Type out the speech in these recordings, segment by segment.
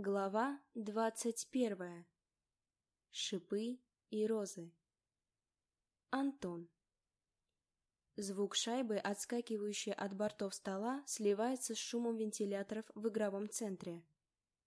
Глава двадцать первая. Шипы и розы. Антон. Звук шайбы, отскакивающей от бортов стола, сливается с шумом вентиляторов в игровом центре.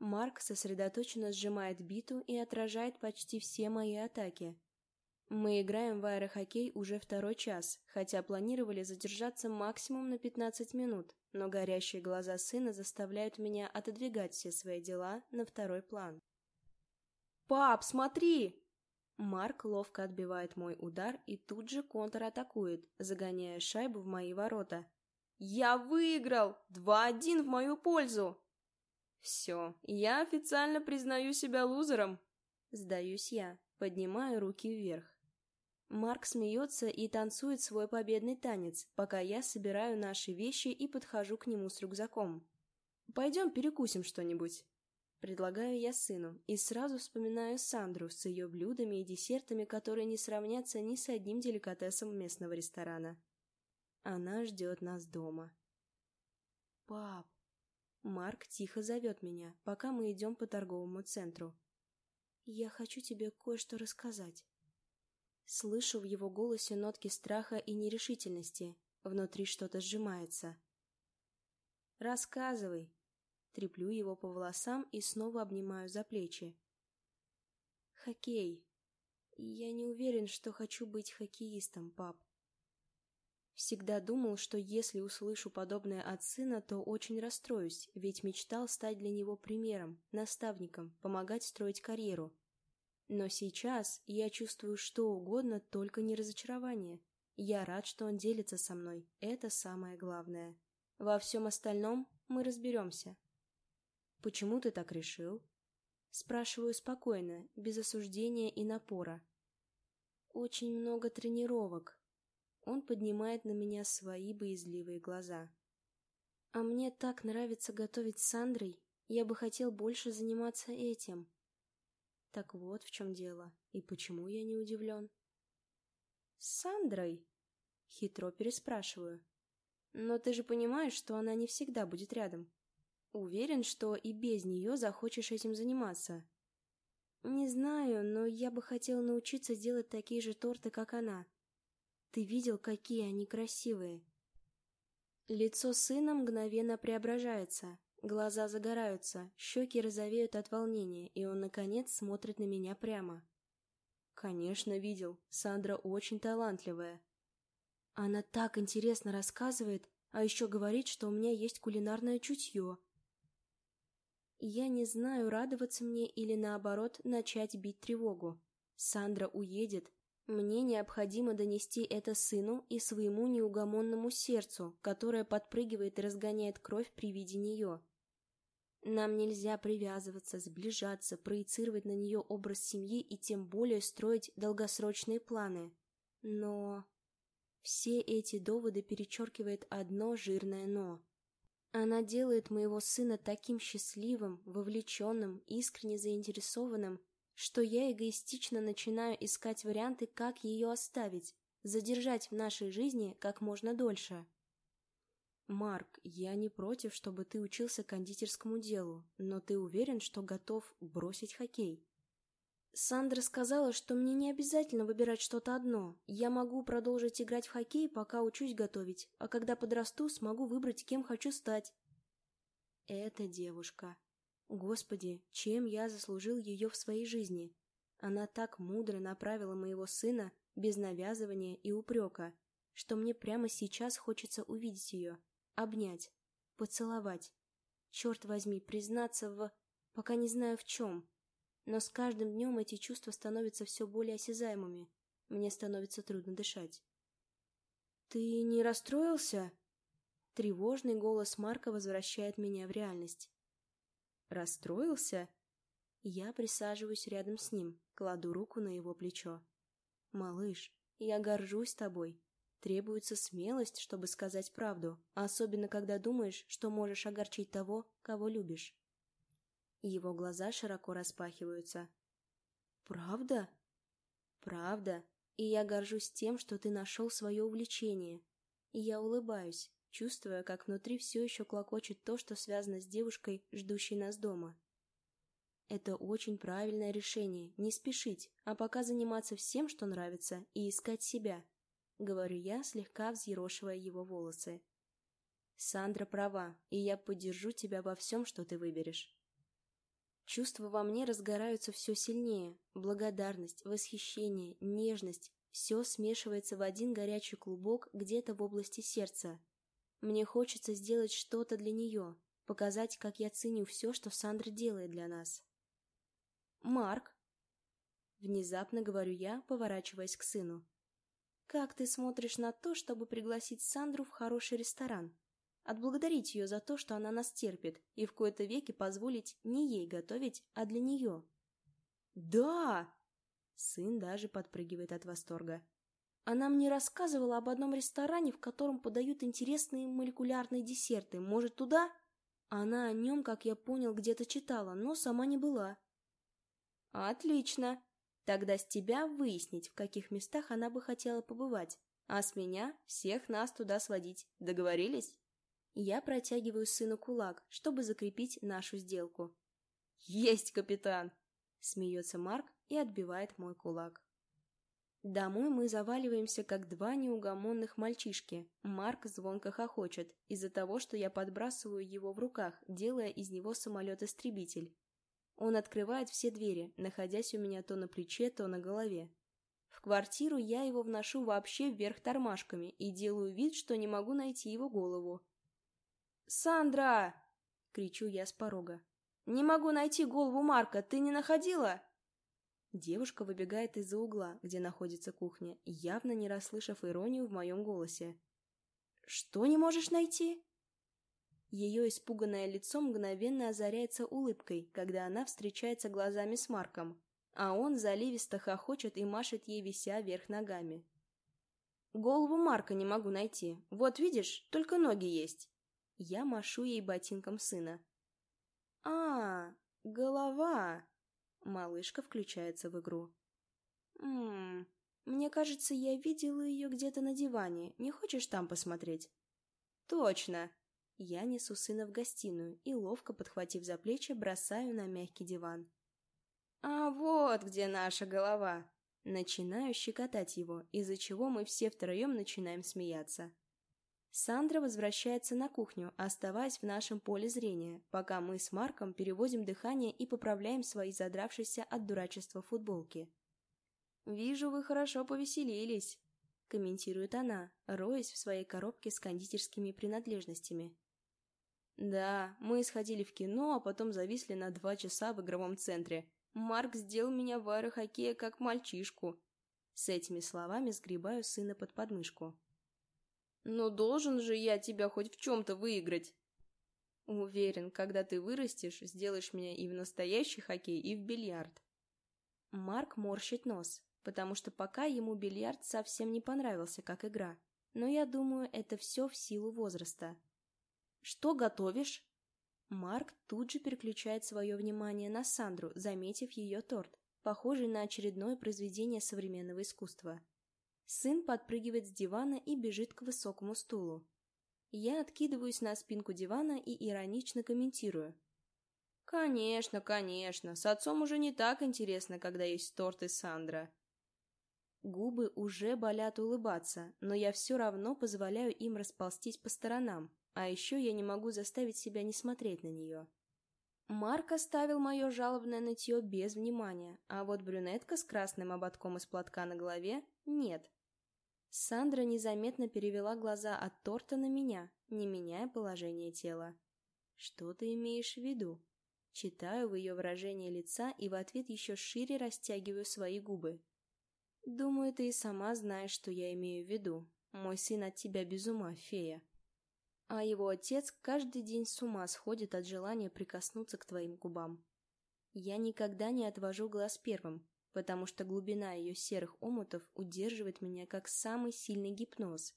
Марк сосредоточенно сжимает биту и отражает почти все мои атаки. Мы играем в аэрохоккей уже второй час, хотя планировали задержаться максимум на 15 минут, но горящие глаза сына заставляют меня отодвигать все свои дела на второй план. «Пап, смотри!» Марк ловко отбивает мой удар и тут же контратакует, загоняя шайбу в мои ворота. «Я выиграл! Два-один в мою пользу!» «Все, я официально признаю себя лузером!» Сдаюсь я, поднимаю руки вверх. Марк смеется и танцует свой победный танец, пока я собираю наши вещи и подхожу к нему с рюкзаком. «Пойдем перекусим что-нибудь». Предлагаю я сыну и сразу вспоминаю Сандру с ее блюдами и десертами, которые не сравнятся ни с одним деликатесом местного ресторана. Она ждет нас дома. «Пап!» Марк тихо зовет меня, пока мы идем по торговому центру. «Я хочу тебе кое-что рассказать». Слышу в его голосе нотки страха и нерешительности. Внутри что-то сжимается. «Рассказывай!» Треплю его по волосам и снова обнимаю за плечи. «Хоккей. Я не уверен, что хочу быть хоккеистом, пап. Всегда думал, что если услышу подобное от сына, то очень расстроюсь, ведь мечтал стать для него примером, наставником, помогать строить карьеру. Но сейчас я чувствую что угодно, только не разочарование. Я рад, что он делится со мной. Это самое главное. Во всем остальном мы разберемся. «Почему ты так решил?» Спрашиваю спокойно, без осуждения и напора. «Очень много тренировок». Он поднимает на меня свои боязливые глаза. «А мне так нравится готовить с Сандрой. Я бы хотел больше заниматься этим. Так вот в чем дело, и почему я не удивлен. «С Сандрой?» — хитро переспрашиваю. «Но ты же понимаешь, что она не всегда будет рядом. Уверен, что и без нее захочешь этим заниматься». «Не знаю, но я бы хотел научиться делать такие же торты, как она. Ты видел, какие они красивые?» Лицо сына мгновенно преображается, Глаза загораются, щеки розовеют от волнения, и он, наконец, смотрит на меня прямо. Конечно, видел. Сандра очень талантливая. Она так интересно рассказывает, а еще говорит, что у меня есть кулинарное чутье. Я не знаю, радоваться мне или, наоборот, начать бить тревогу. Сандра уедет. Мне необходимо донести это сыну и своему неугомонному сердцу, которое подпрыгивает и разгоняет кровь при виде нее. Нам нельзя привязываться, сближаться, проецировать на нее образ семьи и тем более строить долгосрочные планы. Но все эти доводы перечеркивает одно жирное «но». Она делает моего сына таким счастливым, вовлеченным, искренне заинтересованным, что я эгоистично начинаю искать варианты, как ее оставить, задержать в нашей жизни как можно дольше. «Марк, я не против, чтобы ты учился кондитерскому делу, но ты уверен, что готов бросить хоккей?» Сандра сказала, что мне не обязательно выбирать что-то одно. Я могу продолжить играть в хоккей, пока учусь готовить, а когда подрасту, смогу выбрать, кем хочу стать. Эта девушка. Господи, чем я заслужил ее в своей жизни? Она так мудро направила моего сына, без навязывания и упрека, что мне прямо сейчас хочется увидеть ее. Обнять, поцеловать. Черт возьми, признаться в... Пока не знаю в чем. Но с каждым днем эти чувства становятся все более осязаемыми. Мне становится трудно дышать. «Ты не расстроился?» Тревожный голос Марка возвращает меня в реальность. «Расстроился?» Я присаживаюсь рядом с ним, кладу руку на его плечо. «Малыш, я горжусь тобой. Требуется смелость, чтобы сказать правду, особенно когда думаешь, что можешь огорчить того, кого любишь. Его глаза широко распахиваются. «Правда?» «Правда. И я горжусь тем, что ты нашел свое увлечение. И я улыбаюсь, чувствуя, как внутри все еще клокочет то, что связано с девушкой, ждущей нас дома. Это очень правильное решение, не спешить, а пока заниматься всем, что нравится, и искать себя. Говорю я, слегка взъерошивая его волосы. Сандра права, и я поддержу тебя во всем, что ты выберешь. Чувства во мне разгораются все сильнее. Благодарность, восхищение, нежность — все смешивается в один горячий клубок где-то в области сердца. Мне хочется сделать что-то для нее, показать, как я ценю все, что Сандра делает для нас. «Марк!» Внезапно говорю я, поворачиваясь к сыну. «Как ты смотришь на то, чтобы пригласить Сандру в хороший ресторан?» Отблагодарить ее за то, что она нас терпит, и в кои-то веки позволить не ей готовить, а для нее. «Да!» Сын даже подпрыгивает от восторга. Она мне рассказывала об одном ресторане, в котором подают интересные молекулярные десерты. Может, туда? Она о нем, как я понял, где-то читала, но сама не была. Отлично. Тогда с тебя выяснить, в каких местах она бы хотела побывать, а с меня всех нас туда сводить. Договорились? Я протягиваю сыну кулак, чтобы закрепить нашу сделку. «Есть, капитан!» — смеется Марк и отбивает мой кулак. Домой мы заваливаемся, как два неугомонных мальчишки. Марк звонко хохочет из-за того, что я подбрасываю его в руках, делая из него самолет-истребитель. Он открывает все двери, находясь у меня то на плече, то на голове. В квартиру я его вношу вообще вверх тормашками и делаю вид, что не могу найти его голову. «Сандра!» — кричу я с порога. «Не могу найти голову Марка, ты не находила?» Девушка выбегает из-за угла, где находится кухня, явно не расслышав иронию в моем голосе. «Что не можешь найти?» Ее испуганное лицо мгновенно озаряется улыбкой, когда она встречается глазами с Марком, а он заливисто хохочет и машет ей, вися вверх ногами. «Голову Марка не могу найти. Вот видишь, только ноги есть». Я машу ей ботинком сына. «А, голова!» Малышка включается в игру. «Ммм, мне кажется, я видела ее где-то на диване. Не хочешь там посмотреть?» «Точно!» Я несу сына в гостиную и, ловко подхватив за плечи, бросаю на мягкий диван. «А вот где наша голова!» Начинаю щекотать его, из-за чего мы все втроем начинаем смеяться. Сандра возвращается на кухню, оставаясь в нашем поле зрения, пока мы с Марком переводим дыхание и поправляем свои задравшиеся от дурачества футболки. «Вижу, вы хорошо повеселились», — комментирует она, роясь в своей коробке с кондитерскими принадлежностями. «Да, мы сходили в кино, а потом зависли на два часа в игровом центре. Марк сделал меня в аэрохоккее как мальчишку». С этими словами сгребаю сына под подмышку. Но должен же я тебя хоть в чем-то выиграть. Уверен, когда ты вырастешь, сделаешь меня и в настоящий хоккей, и в бильярд. Марк морщит нос, потому что пока ему бильярд совсем не понравился как игра. Но я думаю, это все в силу возраста. Что готовишь? Марк тут же переключает свое внимание на Сандру, заметив ее торт, похожий на очередное произведение современного искусства. Сын подпрыгивает с дивана и бежит к высокому стулу. Я откидываюсь на спинку дивана и иронично комментирую. «Конечно, конечно, с отцом уже не так интересно, когда есть торт и Сандра». Губы уже болят улыбаться, но я все равно позволяю им расползтись по сторонам, а еще я не могу заставить себя не смотреть на нее. Марк оставил мое жалобное нытье без внимания, а вот брюнетка с красным ободком из платка на голове — нет. Сандра незаметно перевела глаза от торта на меня, не меняя положение тела. «Что ты имеешь в виду?» Читаю в ее выражении лица и в ответ еще шире растягиваю свои губы. «Думаю, ты и сама знаешь, что я имею в виду. Мой сын от тебя без ума, фея. А его отец каждый день с ума сходит от желания прикоснуться к твоим губам. Я никогда не отвожу глаз первым, потому что глубина ее серых омутов удерживает меня как самый сильный гипноз.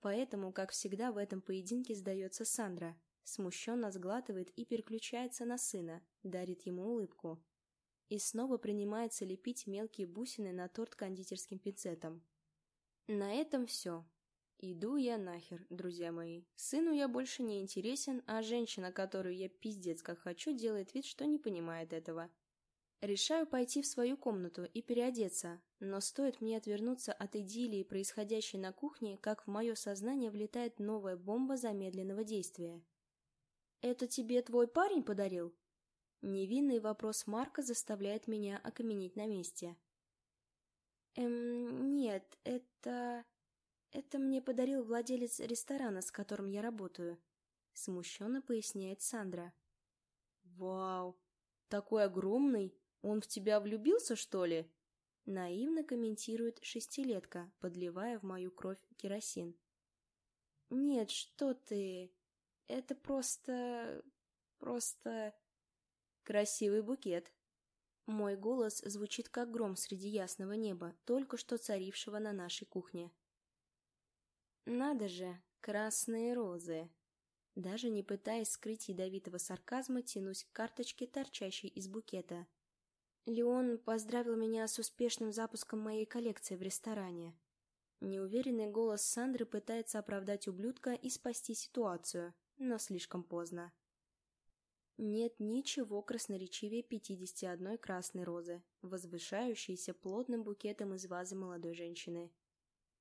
Поэтому, как всегда, в этом поединке сдается Сандра, смущенно сглатывает и переключается на сына, дарит ему улыбку. И снова принимается лепить мелкие бусины на торт кондитерским пинцетом. На этом все. Иду я нахер, друзья мои. Сыну я больше не интересен, а женщина, которую я пиздец как хочу, делает вид, что не понимает этого. Решаю пойти в свою комнату и переодеться, но стоит мне отвернуться от идиллии, происходящей на кухне, как в мое сознание влетает новая бомба замедленного действия. «Это тебе твой парень подарил?» Невинный вопрос Марка заставляет меня окаменеть на месте. «Эм, нет, это... это мне подарил владелец ресторана, с которым я работаю», — смущенно поясняет Сандра. «Вау, такой огромный! Он в тебя влюбился, что ли?» Наивно комментирует шестилетка, подливая в мою кровь керосин. «Нет, что ты... Это просто... просто...» «Красивый букет», мой голос звучит как гром среди ясного неба, только что царившего на нашей кухне. Надо же, красные розы. Даже не пытаясь скрыть ядовитого сарказма, тянусь к карточке, торчащей из букета. Леон поздравил меня с успешным запуском моей коллекции в ресторане. Неуверенный голос Сандры пытается оправдать ублюдка и спасти ситуацию, но слишком поздно. Нет ничего красноречивее 51 красной розы, возвышающейся плотным букетом из вазы молодой женщины.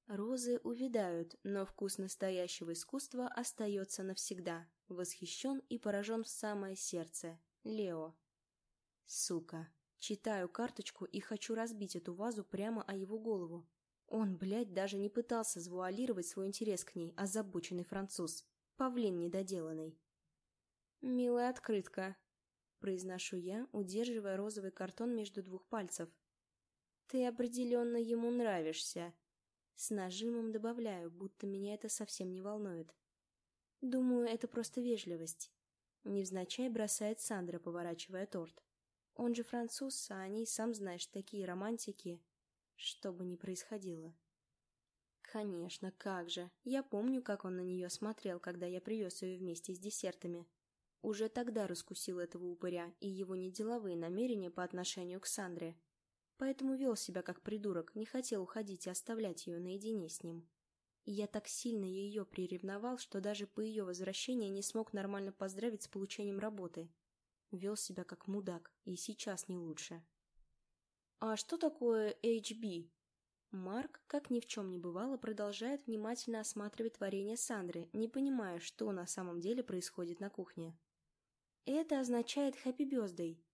Розы увядают, но вкус настоящего искусства остается навсегда, восхищен и поражен в самое сердце. Лео. Сука. Читаю карточку и хочу разбить эту вазу прямо о его голову. Он, блядь, даже не пытался завуалировать свой интерес к ней, озабоченный француз. Павлин недоделанный. «Милая открытка», — произношу я, удерживая розовый картон между двух пальцев. «Ты определенно ему нравишься». С нажимом добавляю, будто меня это совсем не волнует. Думаю, это просто вежливость. Невзначай бросает Сандра, поворачивая торт. Он же француз, а они, сам знаешь, такие романтики. Что бы ни происходило. Конечно, как же. Я помню, как он на нее смотрел, когда я привез ее вместе с десертами. Уже тогда раскусил этого упыря и его неделовые намерения по отношению к Сандре. Поэтому вел себя как придурок, не хотел уходить и оставлять ее наедине с ним. И я так сильно ее приревновал, что даже по ее возвращении не смог нормально поздравить с получением работы. Вел себя как мудак, и сейчас не лучше. «А что такое HB?» Марк, как ни в чем не бывало, продолжает внимательно осматривать творение Сандры, не понимая, что на самом деле происходит на кухне. «Это означает «Happy Birthday», —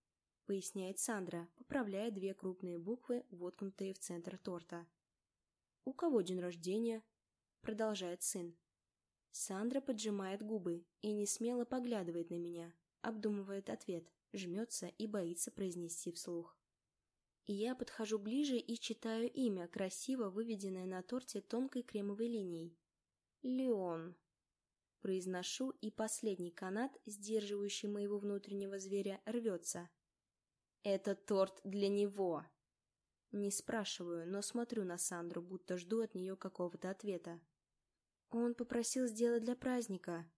поясняет Сандра, поправляя две крупные буквы, воткнутые в центр торта. «У кого день рождения?» — продолжает сын. Сандра поджимает губы и не смело поглядывает на меня, обдумывает ответ, жмется и боится произнести вслух. Я подхожу ближе и читаю имя, красиво выведенное на торте тонкой кремовой линией. Леон. Произношу, и последний канат, сдерживающий моего внутреннего зверя, рвется. «Это торт для него!» Не спрашиваю, но смотрю на Сандру, будто жду от нее какого-то ответа. «Он попросил сделать для праздника»,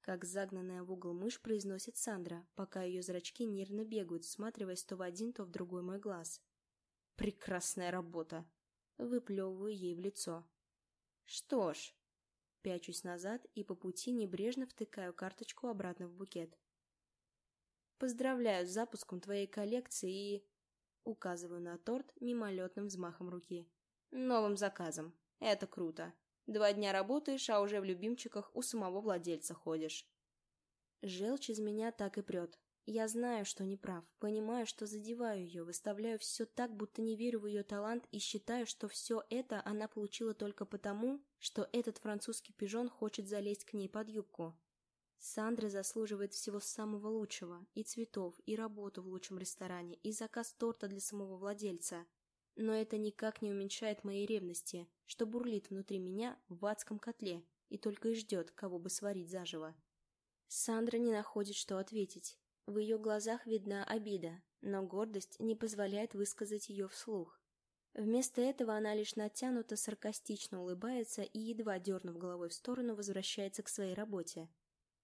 как загнанная в угол мышь произносит Сандра, пока ее зрачки нервно бегают, всматриваясь то в один, то в другой мой глаз. «Прекрасная работа!» Выплевываю ей в лицо. «Что ж, Пячусь назад и по пути небрежно втыкаю карточку обратно в букет. «Поздравляю с запуском твоей коллекции и...» Указываю на торт мимолетным взмахом руки. «Новым заказом. Это круто. Два дня работаешь, а уже в любимчиках у самого владельца ходишь». Желчь из меня так и прет. Я знаю, что не прав, понимаю, что задеваю ее, выставляю все так, будто не верю в ее талант и считаю, что все это она получила только потому, что этот французский пижон хочет залезть к ней под юбку. Сандра заслуживает всего самого лучшего, и цветов, и работу в лучшем ресторане, и заказ торта для самого владельца. Но это никак не уменьшает моей ревности, что бурлит внутри меня в адском котле и только и ждет, кого бы сварить заживо. Сандра не находит, что ответить. В ее глазах видна обида, но гордость не позволяет высказать ее вслух. Вместо этого она лишь натянуто саркастично улыбается и, едва дернув головой в сторону, возвращается к своей работе.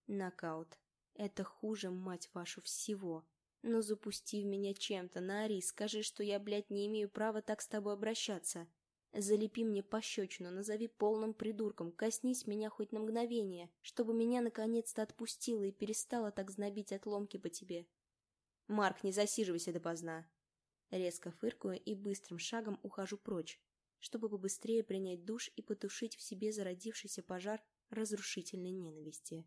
Нокаут. Это хуже, мать вашу, всего. Но запусти в меня чем-то, Нари, скажи, что я, блядь, не имею права так с тобой обращаться. Залепи мне пощечину, назови полным придурком, коснись меня хоть на мгновение, чтобы меня наконец-то отпустило и перестало так знобить отломки по тебе. Марк, не засиживайся допоздна. Резко фыркаю и быстрым шагом ухожу прочь, чтобы побыстрее принять душ и потушить в себе зародившийся пожар разрушительной ненависти.